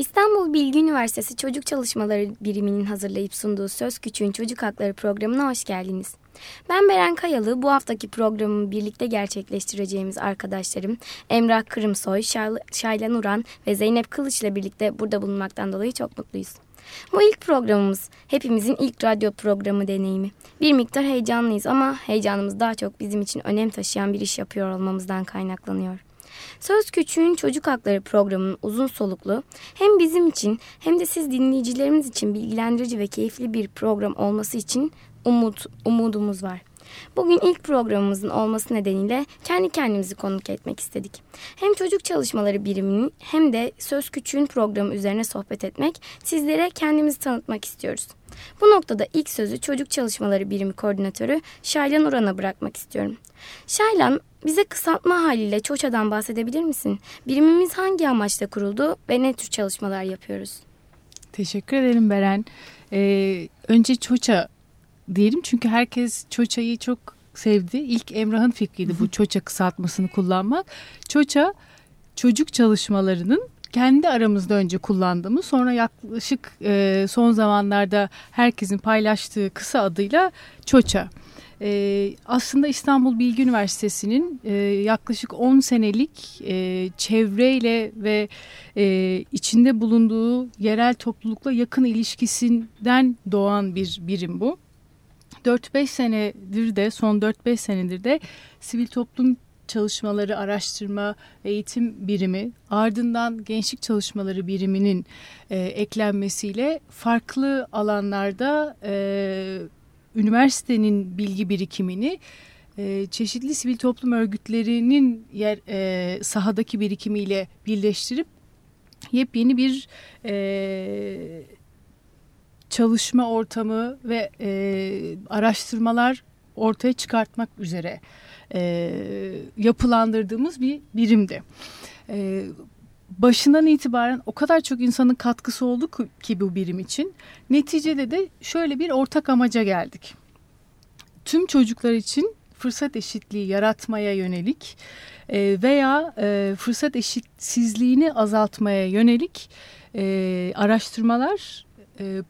İstanbul Bilgi Üniversitesi Çocuk Çalışmaları Biriminin hazırlayıp sunduğu Söz Küçüğün Çocuk Hakları programına hoş geldiniz. Ben Beren Kayalı. Bu haftaki programı birlikte gerçekleştireceğimiz arkadaşlarım Emrah Kırımsoy, Şaylan Uran ve Zeynep Kılıç ile birlikte burada bulunmaktan dolayı çok mutluyuz. Bu ilk programımız. Hepimizin ilk radyo programı deneyimi. Bir miktar heyecanlıyız ama heyecanımız daha çok bizim için önem taşıyan bir iş yapıyor olmamızdan kaynaklanıyor. Söz Küçüğün Çocuk Hakları programının uzun soluklu hem bizim için hem de siz dinleyicilerimiz için bilgilendirici ve keyifli bir program olması için umut, umudumuz var. Bugün ilk programımızın olması nedeniyle kendi kendimizi konuk etmek istedik. Hem çocuk çalışmaları biriminin hem de Söz Küçüğün programı üzerine sohbet etmek, sizlere kendimizi tanıtmak istiyoruz. Bu noktada ilk sözü çocuk çalışmaları birimi koordinatörü Şaylan Uran'a bırakmak istiyorum. Şaylan, bize kısaltma haliyle ÇOÇA'dan bahsedebilir misin? Birimimiz hangi amaçla kuruldu ve ne tür çalışmalar yapıyoruz? Teşekkür ederim Beren. Ee, önce ÇOÇA diyelim çünkü herkes ÇOÇA'yı çok sevdi. İlk Emrah'ın fikriydi bu ÇOÇA kısaltmasını kullanmak. ÇOÇA çocuk çalışmalarının kendi aramızda önce kullandığımız sonra yaklaşık e, son zamanlarda herkesin paylaştığı kısa adıyla ÇOÇA. E, aslında İstanbul Bilgi Üniversitesi'nin e, yaklaşık 10 senelik e, çevreyle ve e, içinde bulunduğu yerel toplulukla yakın ilişkisinden doğan bir birim bu. 4-5 senedir de son 4-5 senedir de sivil toplum çalışmaları araştırma eğitim birimi ardından gençlik çalışmaları biriminin e, eklenmesiyle farklı alanlarda e, üniversitenin bilgi birikimini e, çeşitli sivil toplum örgütlerinin yer e, sahadaki birikimiyle birleştirip yepyeni bir e, çalışma ortamı ve araştırmalar ortaya çıkartmak üzere yapılandırdığımız bir birimdi. Başından itibaren o kadar çok insanın katkısı oldu ki bu birim için. Neticede de şöyle bir ortak amaca geldik. Tüm çocuklar için fırsat eşitliği yaratmaya yönelik e, veya e, fırsat eşitsizliğini azaltmaya yönelik e, araştırmalar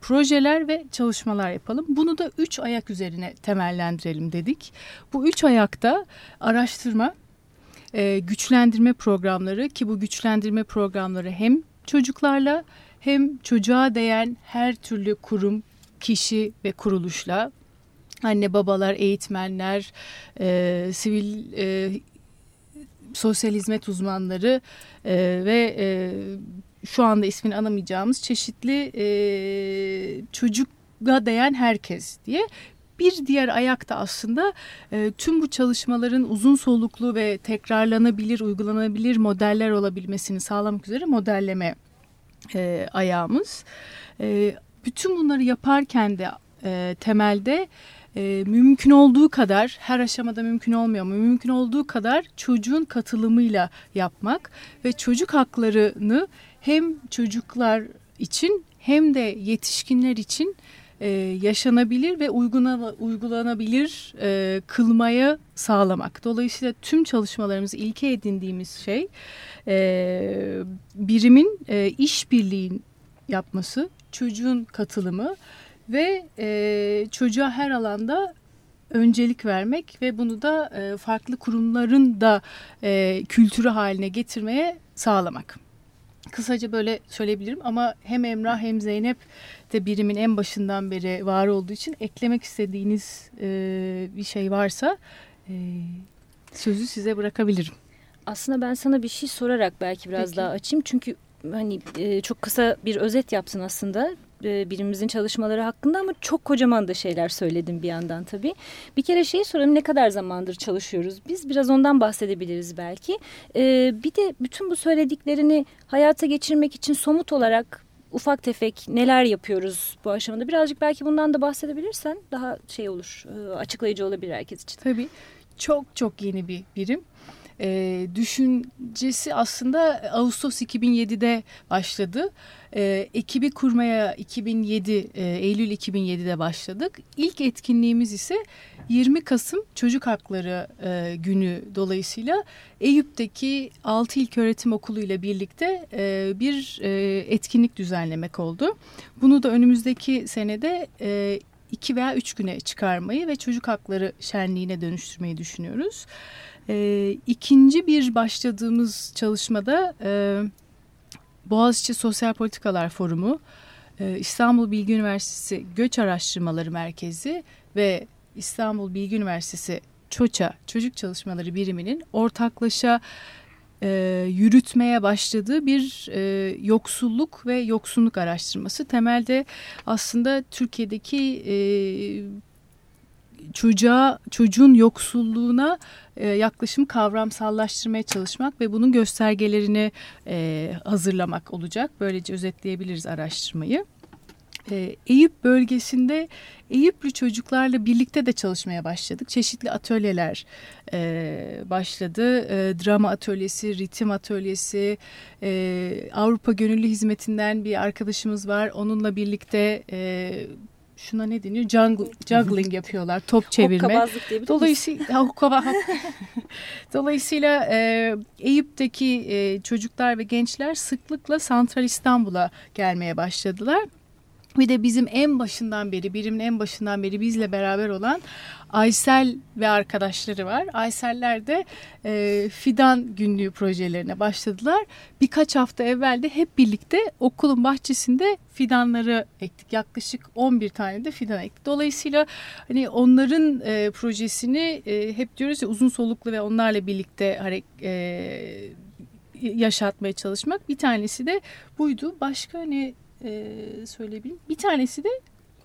projeler ve çalışmalar yapalım. Bunu da üç ayak üzerine temellendirelim dedik. Bu üç ayakta araştırma, e, güçlendirme programları ki bu güçlendirme programları hem çocuklarla hem çocuğa değen her türlü kurum, kişi ve kuruluşla anne babalar, eğitmenler, e, sivil e, sosyal hizmet uzmanları e, ve e, şu anda ismini anamayacağımız çeşitli e, çocuğa değen herkes diye bir diğer ayakta aslında e, tüm bu çalışmaların uzun soluklu ve tekrarlanabilir, uygulanabilir modeller olabilmesini sağlamak üzere modelleme e, ayağımız. E, bütün bunları yaparken de e, temelde e, mümkün olduğu kadar her aşamada mümkün olmuyor ama mümkün olduğu kadar çocuğun katılımıyla yapmak ve çocuk haklarını hem çocuklar için hem de yetişkinler için e, yaşanabilir ve uyguna, uygulanabilir e, kılmaya sağlamak. Dolayısıyla tüm çalışmalarımız ilke edindiğimiz şey e, birimin e, işbirliğin yapması, çocuğun katılımı ve e, çocuğa her alanda öncelik vermek ve bunu da e, farklı kurumların da e, kültürü haline getirmeye sağlamak. Kısaca böyle söyleyebilirim ama hem Emrah hem Zeynep de birimin en başından beri var olduğu için eklemek istediğiniz e, bir şey varsa e, sözü size bırakabilirim. Aslında ben sana bir şey sorarak belki biraz Peki. daha açayım. Çünkü hani e, çok kısa bir özet yaptın aslında e, birimimizin çalışmaları hakkında ama çok kocaman da şeyler söyledim bir yandan tabii. Bir kere şeyi soralım ne kadar zamandır çalışıyoruz biz biraz ondan bahsedebiliriz belki. E, bir de bütün bu söylediklerini hayata geçirmek için somut olarak ufak tefek neler yapıyoruz bu aşamada birazcık belki bundan da bahsedebilirsen daha şey olur e, açıklayıcı olabilir herkes için. Tabii çok çok yeni bir birim. E, düşüncesi aslında Ağustos 2007'de başladı. E, ekibi kurmaya 2007 e, Eylül 2007'de başladık. İlk etkinliğimiz ise 20 Kasım Çocuk Hakları e, Günü dolayısıyla Eyüp'teki 6 öğretim Okulu ile birlikte e, bir e, etkinlik düzenlemek oldu. Bunu da önümüzdeki senede e, iki veya üç güne çıkarmayı ve çocuk hakları şenliğine dönüştürmeyi düşünüyoruz. E, ikinci bir başladığımız çalışmada e, Boğaziçi Sosyal Politikalar Forumu, e, İstanbul Bilgi Üniversitesi Göç Araştırmaları Merkezi ve İstanbul Bilgi Üniversitesi ÇOÇA Çocuk Çalışmaları Biriminin ortaklaşa e, yürütmeye başladığı bir e, yoksulluk ve yoksunluk araştırması. Temelde aslında Türkiye'deki e, çocuğa çocuğun yoksulluğuna e, yaklaşım kavramsallaştırmaya çalışmak ve bunun göstergelerini e, hazırlamak olacak. Böylece özetleyebiliriz araştırmayı. E, Eyüp bölgesinde Eyüplü çocuklarla birlikte de çalışmaya başladık. Çeşitli atölyeler e, başladı. E, drama atölyesi, ritim atölyesi, e, Avrupa Gönüllü Hizmetinden bir arkadaşımız var. Onunla birlikte e, şuna ne deniyor? Jungle, juggling yapıyorlar. Top çevirme. Dolayısıyla hokkaba, Dolayısıyla e, Eyüp'teki e, çocuklar ve gençler sıklıkla Santral İstanbul'a gelmeye başladılar. Bir de bizim en başından beri, birimin en başından beri bizle beraber olan Aysel ve arkadaşları var. Ayseller de e, fidan günlüğü projelerine başladılar. Birkaç hafta evvel de hep birlikte okulun bahçesinde fidanları ektik. Yaklaşık 11 tane de fidan ektik. Dolayısıyla hani onların e, projesini e, hep diyoruz ya uzun soluklu ve onlarla birlikte hareket yaşatmaya çalışmak. Bir tanesi de buydu. Başka hani e, söyleyebilirim. Bir tanesi de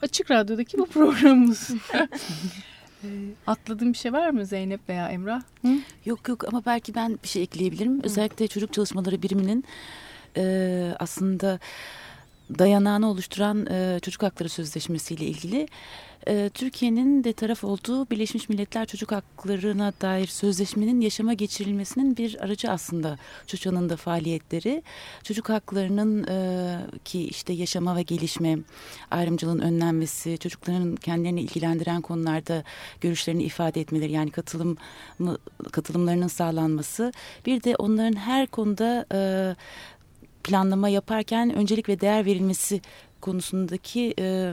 Açık Radyo'daki bu programımız. atladığım bir şey var mı Zeynep veya Emrah? Hı? Yok yok ama belki ben bir şey ekleyebilirim. Hı. Özellikle çocuk çalışmaları biriminin e, aslında dayanağını oluşturan e, Çocuk Hakları Sözleşmesi ile ilgili e, Türkiye'nin de taraf olduğu Birleşmiş Milletler Çocuk Haklarına dair sözleşmenin yaşama geçirilmesinin bir aracı aslında çocuğun da faaliyetleri. Çocuk haklarının e, ki işte yaşama ve gelişme, ayrımcılığın önlenmesi, çocukların kendilerini ilgilendiren konularda görüşlerini ifade etmeleri yani katılım katılımlarının sağlanması bir de onların her konuda e, planlama yaparken öncelik ve değer verilmesi konusundaki e,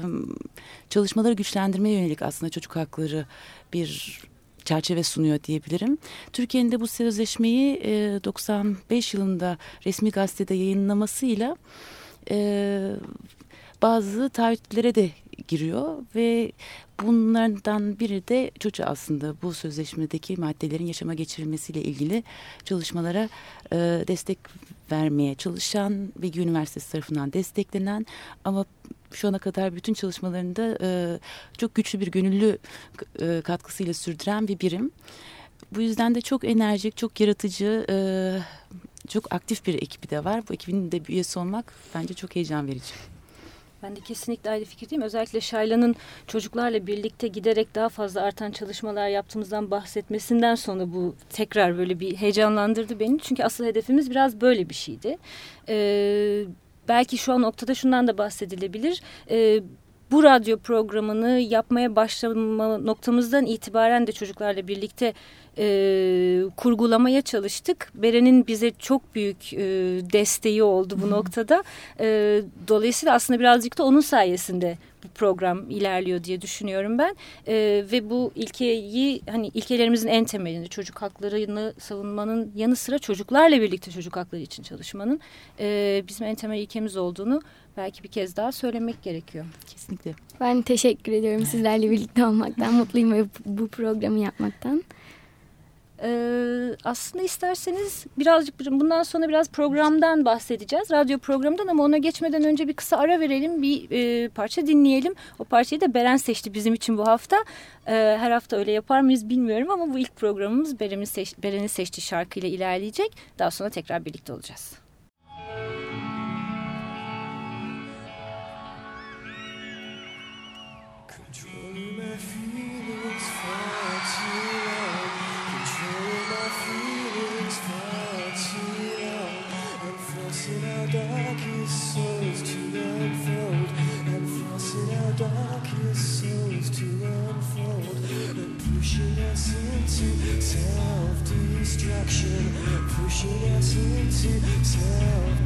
çalışmaları güçlendirmeye yönelik aslında çocuk hakları bir çerçeve sunuyor diyebilirim. Türkiye'nin de bu sözleşmeyi e, 95 yılında resmi gazetede yayınlamasıyla e, bazı taahhütlere de giriyor ve bunlardan biri de çocuğa aslında bu sözleşmedeki maddelerin yaşama geçirilmesiyle ilgili çalışmalara e, destek vermeye çalışan Bilgi Üniversitesi tarafından desteklenen ama şu ana kadar bütün çalışmalarında e, çok güçlü bir gönüllü e, katkısıyla sürdüren bir birim. Bu yüzden de çok enerjik, çok yaratıcı, e, çok aktif bir ekibi de var. Bu ekibin de üyesi olmak bence çok heyecan verici. Ben de kesinlikle aynı fikirdeyim. Özellikle Şayla'nın çocuklarla birlikte giderek daha fazla artan çalışmalar yaptığımızdan bahsetmesinden sonra bu tekrar böyle bir heyecanlandırdı beni. Çünkü asıl hedefimiz biraz böyle bir şeydi. Ee, belki şu an noktada şundan da bahsedilebilir. Ee, bu radyo programını yapmaya başlama noktamızdan itibaren de çocuklarla birlikte e, kurgulamaya çalıştık. Beren'in bize çok büyük e, desteği oldu bu noktada. E, dolayısıyla aslında birazcık da onun sayesinde bu program ilerliyor diye düşünüyorum ben. E, ve bu ilkeyi hani ilkelerimizin en temelinde çocuk haklarını savunmanın yanı sıra çocuklarla birlikte çocuk hakları için çalışmanın e, bizim en temel ilkemiz olduğunu belki bir kez daha söylemek gerekiyor. Kesinlikle. Ben teşekkür ediyorum sizlerle birlikte olmaktan. Mutluyum ve bu programı yapmaktan. Ee, aslında isterseniz birazcık bundan sonra biraz programdan bahsedeceğiz. Radyo programdan ama ona geçmeden önce bir kısa ara verelim. Bir e, parça dinleyelim. O parçayı da Beren seçti bizim için bu hafta. Ee, her hafta öyle yapar mıyız bilmiyorum ama bu ilk programımız Beren'in seç, Beren'in seçtiği şarkıyla ilerleyecek. Daha sonra tekrar birlikte olacağız. pushing, pushing us into self.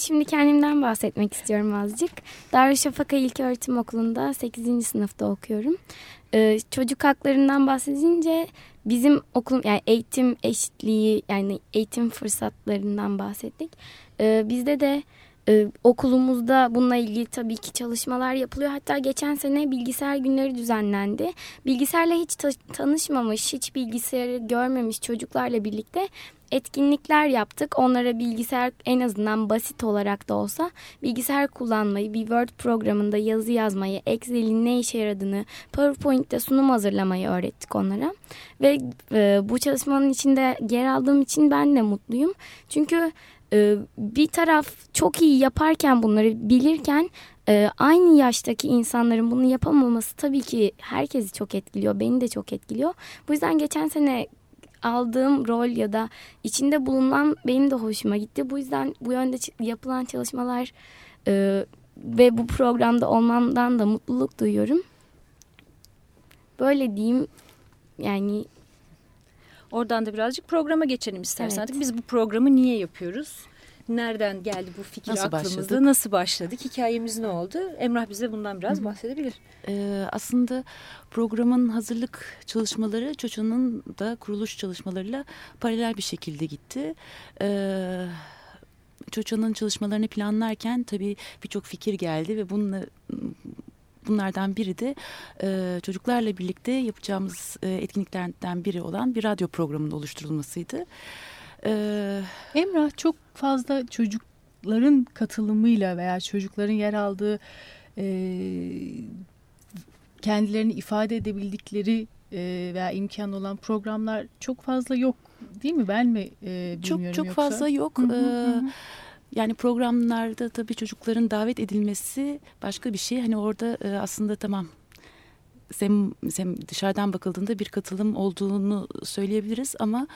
Şimdi kendimden bahsetmek istiyorum azıcık. Darüşşafaka İlköğretim Okulu'nda 8. sınıfta okuyorum. Ee, çocuk haklarından bahsedince bizim okul yani eğitim eşitliği yani eğitim fırsatlarından bahsettik. Ee, bizde de e, okulumuzda bununla ilgili tabii ki çalışmalar yapılıyor. Hatta geçen sene bilgisayar günleri düzenlendi. Bilgisayarla hiç ta tanışmamış, hiç bilgisayarı görmemiş çocuklarla birlikte etkinlikler yaptık. Onlara bilgisayar en azından basit olarak da olsa bilgisayar kullanmayı, bir Word programında yazı yazmayı, Excel'in ne işe yaradığını, PowerPoint'te sunum hazırlamayı öğrettik onlara. Ve e, bu çalışmanın içinde yer aldığım için ben de mutluyum. Çünkü e, bir taraf çok iyi yaparken bunları bilirken e, aynı yaştaki insanların bunu yapamaması tabii ki herkesi çok etkiliyor. Beni de çok etkiliyor. Bu yüzden geçen sene aldığım rol ya da içinde bulunan benim de hoşuma gitti. Bu yüzden bu yönde yapılan çalışmalar e, ve bu programda olmamdan da mutluluk duyuyorum. Böyle diyeyim yani Oradan da birazcık programa geçelim istersen. Evet. Biz bu programı niye yapıyoruz? Nereden geldi bu fikir Nasıl aklımızda? başladık? Nasıl başladık? Hikayemiz ne oldu? Emrah bize bundan biraz bahsedebilir. Ee, aslında programın hazırlık çalışmaları Çoço'nun da kuruluş çalışmalarıyla paralel bir şekilde gitti. Ee, Çoço'nun çalışmalarını planlarken tabii birçok fikir geldi ve bununla Bunlardan biri de e, çocuklarla birlikte yapacağımız e, etkinliklerden biri olan bir radyo programının oluşturulmasıydı. Ee, Emrah çok fazla çocukların katılımıyla veya çocukların yer aldığı e, kendilerini ifade edebildikleri e, veya imkan olan programlar çok fazla yok değil mi? Ben mi e, bilmiyorum Çok çok yoksa? fazla yok. Hı hı, Ee. Yani programlarda tabii çocukların davet edilmesi başka bir şey. Hani orada e, aslında tamam sem, sem dışarıdan bakıldığında bir katılım olduğunu söyleyebiliriz ama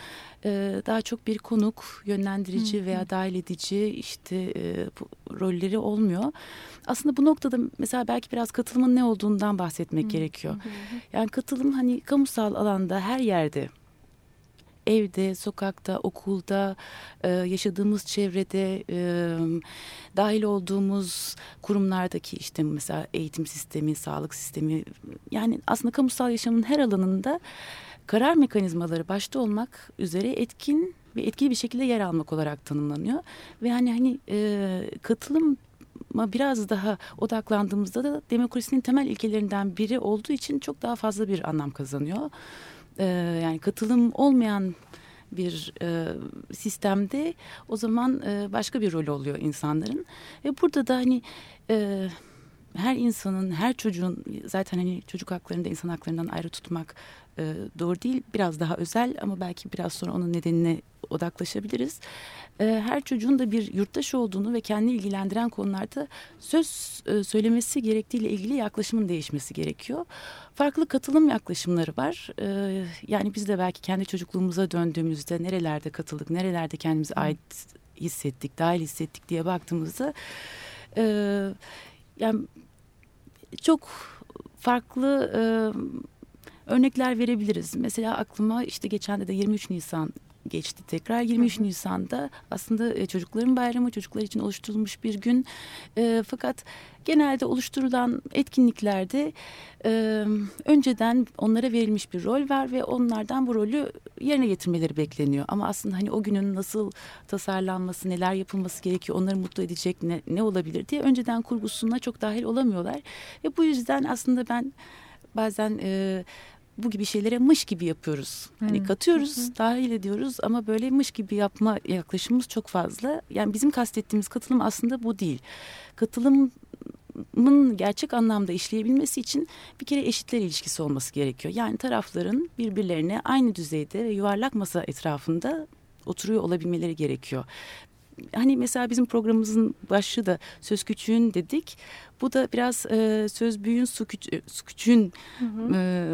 e, daha çok bir konuk, yönlendirici Hı hı. veya dahil edici işte e, rolleri olmuyor. Aslında bu noktada mesela belki biraz katılımın ne olduğundan bahsetmek gerekiyor. Yani katılım hani kamusal alanda her yerde evde, sokakta, okulda, e, yaşadığımız çevrede, e, dahil olduğumuz kurumlardaki işte mesela eğitim sistemi, sağlık sistemi yani aslında kamusal yaşamın her alanında karar mekanizmaları başta olmak üzere etkin ve etkili bir şekilde yer almak olarak tanımlanıyor. Ve hani hani e, katılım ama biraz daha odaklandığımızda da demokrasinin temel ilkelerinden biri olduğu için çok daha fazla bir anlam kazanıyor. Ee, yani katılım olmayan bir e, sistemde o zaman e, başka bir rol oluyor insanların. Ve burada da hani e, her insanın, her çocuğun zaten hani çocuk haklarını da insan haklarından ayrı tutmak e, doğru değil. Biraz daha özel ama belki biraz sonra onun nedenine odaklaşabiliriz. E, her çocuğun da bir yurttaş olduğunu ve kendini ilgilendiren konularda söz e, söylemesi gerektiğiyle ilgili yaklaşımın değişmesi gerekiyor. Farklı katılım yaklaşımları var. E, yani biz de belki kendi çocukluğumuza döndüğümüzde nerelerde katıldık, nerelerde kendimizi ait hissettik, dahil hissettik diye baktığımızda e, yani çok farklı e, örnekler verebiliriz. Mesela aklıma işte geçen de 23 Nisan geçti tekrar. 23 Nisan'da aslında e, çocukların bayramı çocuklar için oluşturulmuş bir gün. E, fakat genelde oluşturulan etkinliklerde e, önceden onlara verilmiş bir rol var ve onlardan bu rolü yerine getirmeleri bekleniyor. Ama aslında hani o günün nasıl tasarlanması neler yapılması gerekiyor onları mutlu edecek ne, ne olabilir diye önceden kurgusuna çok dahil olamıyorlar. Ve bu yüzden aslında ben bazen e, bu gibi şeylere mış gibi yapıyoruz. Hani Hı. katıyoruz, hı. dahil ediyoruz ama böyle mış gibi yapma yaklaşımımız çok fazla. Yani bizim kastettiğimiz katılım aslında bu değil. Katılımın gerçek anlamda işleyebilmesi için bir kere eşitler ilişkisi olması gerekiyor. Yani tarafların birbirlerine aynı düzeyde ve yuvarlak masa etrafında oturuyor olabilmeleri gerekiyor hani mesela bizim programımızın başlığı da söz küçüğün dedik. Bu da biraz e, söz büyüğün su, küç su küçüğün e,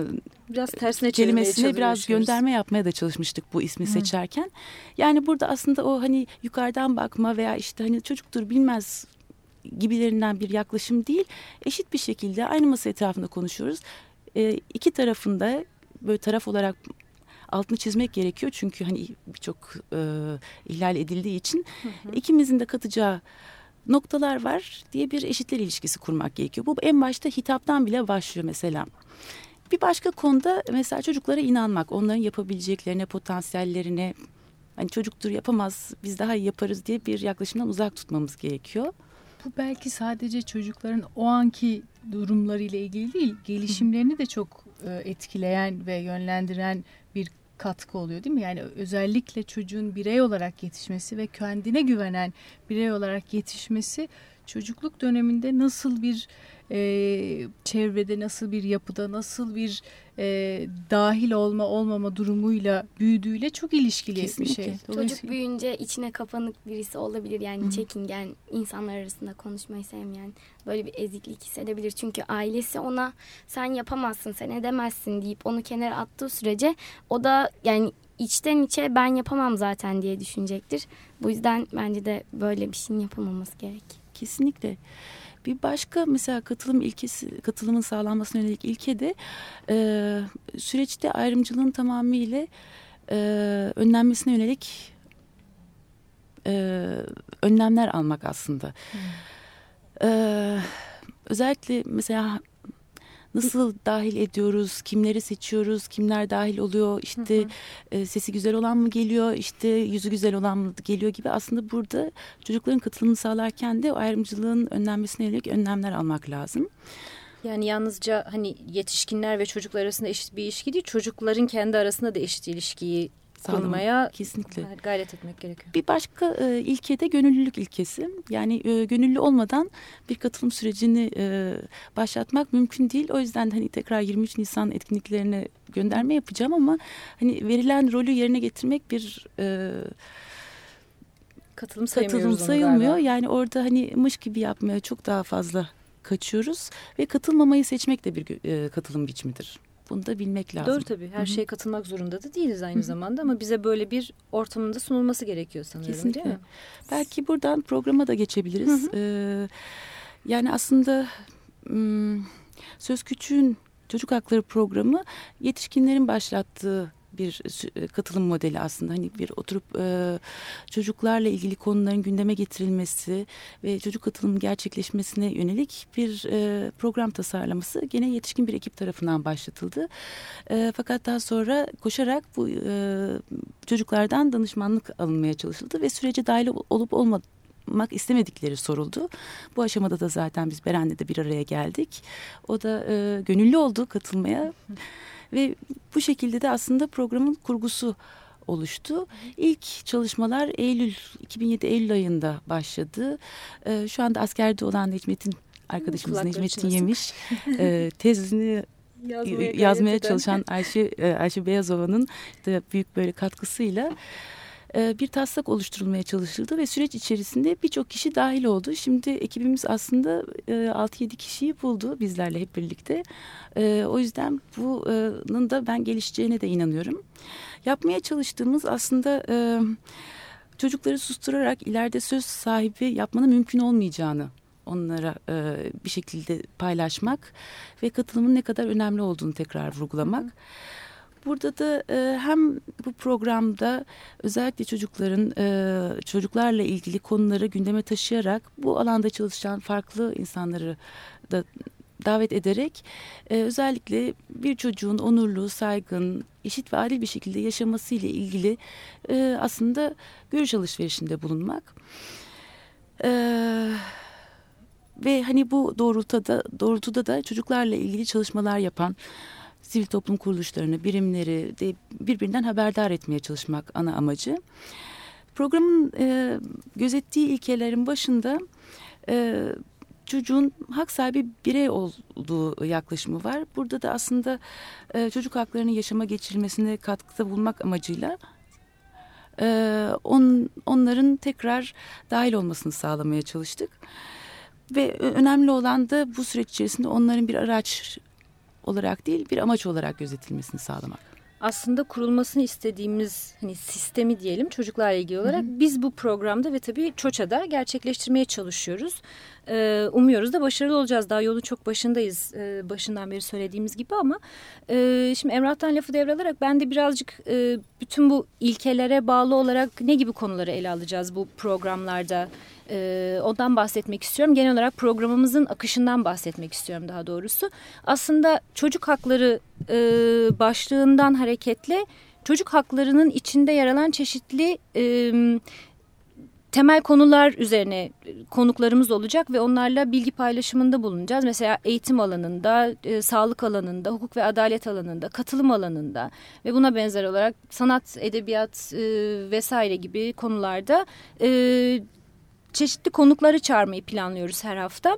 Biraz tersine kelimesine biraz gönderme yapmaya da çalışmıştık bu ismi seçerken. Yani burada aslında o hani yukarıdan bakma veya işte hani çocuktur bilmez gibilerinden bir yaklaşım değil. Eşit bir şekilde aynı masa etrafında konuşuyoruz. E, iki tarafında böyle taraf olarak altını çizmek gerekiyor. Çünkü hani birçok e, ihlal edildiği için ikimizin de katacağı noktalar var diye bir eşitler ilişkisi kurmak gerekiyor. Bu en başta hitaptan bile başlıyor mesela. Bir başka konuda mesela çocuklara inanmak, onların yapabileceklerine, potansiyellerine, hani çocuktur yapamaz, biz daha iyi yaparız diye bir yaklaşımdan uzak tutmamız gerekiyor. Bu belki sadece çocukların o anki durumlarıyla ilgili değil, gelişimlerini de çok etkileyen ve yönlendiren bir katkı oluyor değil mi? Yani özellikle çocuğun birey olarak yetişmesi ve kendine güvenen birey olarak yetişmesi çocukluk döneminde nasıl bir e, çevrede, nasıl bir yapıda, nasıl bir e, dahil olma olmama durumuyla büyüdüğüyle çok ilişkili Kesinlikle. bir şey. Çocuk büyüyünce içine kapanık birisi olabilir yani Hı-hı. çekingen, insanlar arasında konuşmayı sevmeyen, böyle bir eziklik hissedebilir. Çünkü ailesi ona sen yapamazsın, sen edemezsin deyip onu kenara attığı sürece o da yani içten içe ben yapamam zaten diye düşünecektir. Bu yüzden bence de böyle bir şeyin yapılmaması gerek. Kesinlikle. Bir başka mesela katılım ilkesi, katılımın sağlanmasına yönelik ilke de e, süreçte ayrımcılığın tamamıyla e, önlenmesine yönelik e, önlemler almak aslında. Hmm. E, özellikle mesela nasıl dahil ediyoruz, kimleri seçiyoruz, kimler dahil oluyor, işte hı hı. E, sesi güzel olan mı geliyor, işte yüzü güzel olan mı geliyor gibi. Aslında burada çocukların katılımını sağlarken de o ayrımcılığın önlenmesine yönelik önlemler almak lazım. Yani yalnızca hani yetişkinler ve çocuklar arasında eşit bir ilişki değil, çocukların kendi arasında da eşit ilişkiyi kurmaya kesinlikle gayret etmek gerekiyor. Bir başka e, ilke de gönüllülük ilkesi. Yani e, gönüllü olmadan bir katılım sürecini e, başlatmak mümkün değil. O yüzden hani tekrar 23 Nisan etkinliklerine gönderme yapacağım ama hani verilen rolü yerine getirmek bir e, katılım, katılım sayılmıyor. Yani orada hani mış gibi yapmaya çok daha fazla kaçıyoruz ve katılmamayı seçmek de bir e, katılım biçimidir. Bunu da bilmek lazım. Doğru tabii. Her Hı -hı. şeye katılmak zorunda da değiliz aynı Hı -hı. zamanda ama bize böyle bir ortamında sunulması gerekiyor sanırım Kesinlikle. değil mi? Belki buradan programa da geçebiliriz. Hı -hı. Ee, yani aslında Söz Küçüğün Çocuk Hakları Programı yetişkinlerin başlattığı bir e, katılım modeli aslında. Hani bir oturup e, çocuklarla ilgili konuların gündeme getirilmesi ve çocuk katılımı gerçekleşmesine yönelik bir e, program tasarlaması gene yetişkin bir ekip tarafından başlatıldı. E, fakat daha sonra koşarak bu e, çocuklardan danışmanlık alınmaya çalışıldı ve sürece dahil olup olmadığı istemedikleri soruldu. Bu aşamada da zaten biz Beren'le de bir araya geldik. O da e, gönüllü oldu katılmaya. Ve bu şekilde de aslında programın kurgusu oluştu. İlk çalışmalar Eylül 2007 Eylül ayında başladı. Ee, şu anda askerde olan Necmettin arkadaşımız Necmettin Yemiş e, tezini yazmaya, yazmaya çalışan Ayşe e, Ayşe Beyazova'nın da büyük böyle katkısıyla e, bir taslak oluşturulmaya çalışıldı ve süreç içerisinde birçok kişi dahil oldu. Şimdi ekibimiz aslında 6-7 e, kişiyi buldu bizlerle hep birlikte. E, o yüzden bunun da ben gelişeceğine de inanıyorum. Yapmaya çalıştığımız aslında çocukları susturarak ileride söz sahibi yapmanın mümkün olmayacağını onlara e, bir şekilde paylaşmak ve katılımın ne kadar önemli olduğunu tekrar vurgulamak. Hı. Burada da e, hem bu programda özellikle çocukların e, çocuklarla ilgili konuları gündeme taşıyarak bu alanda çalışan farklı insanları da davet ederek e, özellikle bir çocuğun onurlu, saygın, eşit ve adil bir şekilde yaşaması ile ilgili e, aslında görüş alışverişinde bulunmak. E, ve hani bu doğrultuda, doğrultuda da çocuklarla ilgili çalışmalar yapan sivil toplum kuruluşlarını, birimleri de birbirinden haberdar etmeye çalışmak ana amacı. Programın e, gözettiği ilkelerin başında e, çocuğun hak sahibi birey olduğu yaklaşımı var. Burada da aslında e, çocuk haklarının yaşama geçirilmesine katkıda bulmak amacıyla e, on, onların tekrar dahil olmasını sağlamaya çalıştık. Ve önemli olan da bu süreç içerisinde onların bir araç olarak değil bir amaç olarak gözetilmesini sağlamak. Aslında kurulmasını istediğimiz hani sistemi diyelim çocuklarla ilgili olarak hı hı. biz bu programda ve tabii ÇOÇA'da gerçekleştirmeye çalışıyoruz. Ee, umuyoruz da başarılı olacağız. Daha yolun çok başındayız e, başından beri söylediğimiz gibi ama e, şimdi Emrah'tan lafı devralarak ben de birazcık e, bütün bu ilkelere bağlı olarak ne gibi konuları ele alacağız bu programlarda e, ondan bahsetmek istiyorum. Genel olarak programımızın akışından bahsetmek istiyorum daha doğrusu. Aslında çocuk hakları e, başlığından hareketle çocuk haklarının içinde yer alan çeşitli e, temel konular üzerine konuklarımız olacak ve onlarla bilgi paylaşımında bulunacağız. Mesela eğitim alanında, e, sağlık alanında, hukuk ve adalet alanında, katılım alanında ve buna benzer olarak sanat, edebiyat e, vesaire gibi konularda e, çeşitli konukları çağırmayı planlıyoruz her hafta.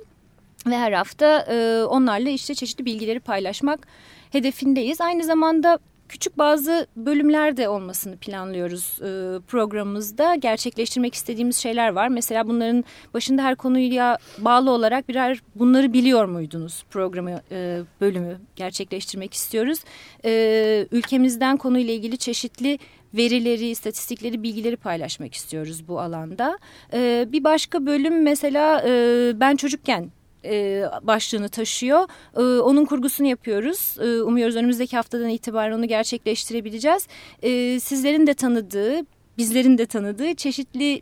Ve her hafta e, onlarla işte çeşitli bilgileri paylaşmak hedefindeyiz. Aynı zamanda küçük bazı bölümler de olmasını planlıyoruz e, programımızda. Gerçekleştirmek istediğimiz şeyler var. Mesela bunların başında her konuyla bağlı olarak birer bunları biliyor muydunuz programı e, bölümü gerçekleştirmek istiyoruz. E, ülkemizden konuyla ilgili çeşitli verileri, istatistikleri, bilgileri paylaşmak istiyoruz bu alanda. Bir başka bölüm mesela ben çocukken e, başlığını taşıyor. E, onun kurgusunu yapıyoruz. E, umuyoruz önümüzdeki haftadan itibaren onu gerçekleştirebileceğiz. E, sizlerin de tanıdığı, bizlerin de tanıdığı çeşitli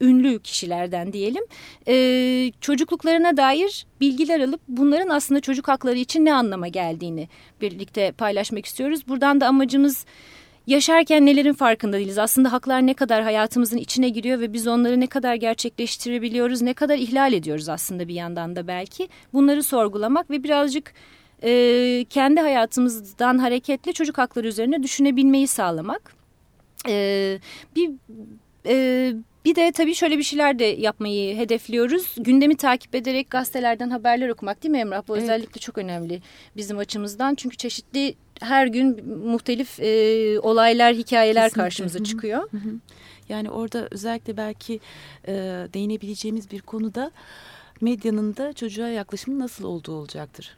ünlü kişilerden diyelim e, çocukluklarına dair bilgiler alıp bunların aslında çocuk hakları için ne anlama geldiğini birlikte paylaşmak istiyoruz. Buradan da amacımız yaşarken nelerin farkında değiliz. Aslında haklar ne kadar hayatımızın içine giriyor ve biz onları ne kadar gerçekleştirebiliyoruz, ne kadar ihlal ediyoruz aslında bir yandan da belki. Bunları sorgulamak ve birazcık e, kendi hayatımızdan hareketle çocuk hakları üzerine düşünebilmeyi sağlamak. E, bir e, bir de tabii şöyle bir şeyler de yapmayı hedefliyoruz. Gündemi takip ederek gazetelerden haberler okumak değil mi Emrah? Bu evet. özellikle çok önemli bizim açımızdan. Çünkü çeşitli her gün muhtelif e, olaylar, hikayeler Kesinlikle. karşımıza çıkıyor. Hı hı. Yani orada özellikle belki e, değinebileceğimiz bir konuda medyanın da çocuğa yaklaşımı nasıl olduğu olacaktır.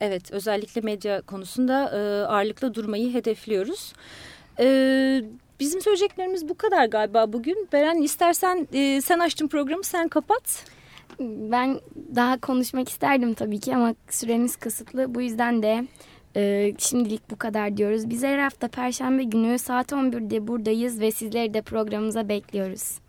Evet, özellikle medya konusunda e, ağırlıkla durmayı hedefliyoruz. E, bizim söyleyeceklerimiz bu kadar galiba bugün. Beren istersen e, sen açtın programı, sen kapat. Ben daha konuşmak isterdim tabii ki ama süremiz kısıtlı. Bu yüzden de ee, şimdilik bu kadar diyoruz. Biz her hafta Perşembe günü saat 11'de buradayız ve sizleri de programımıza bekliyoruz.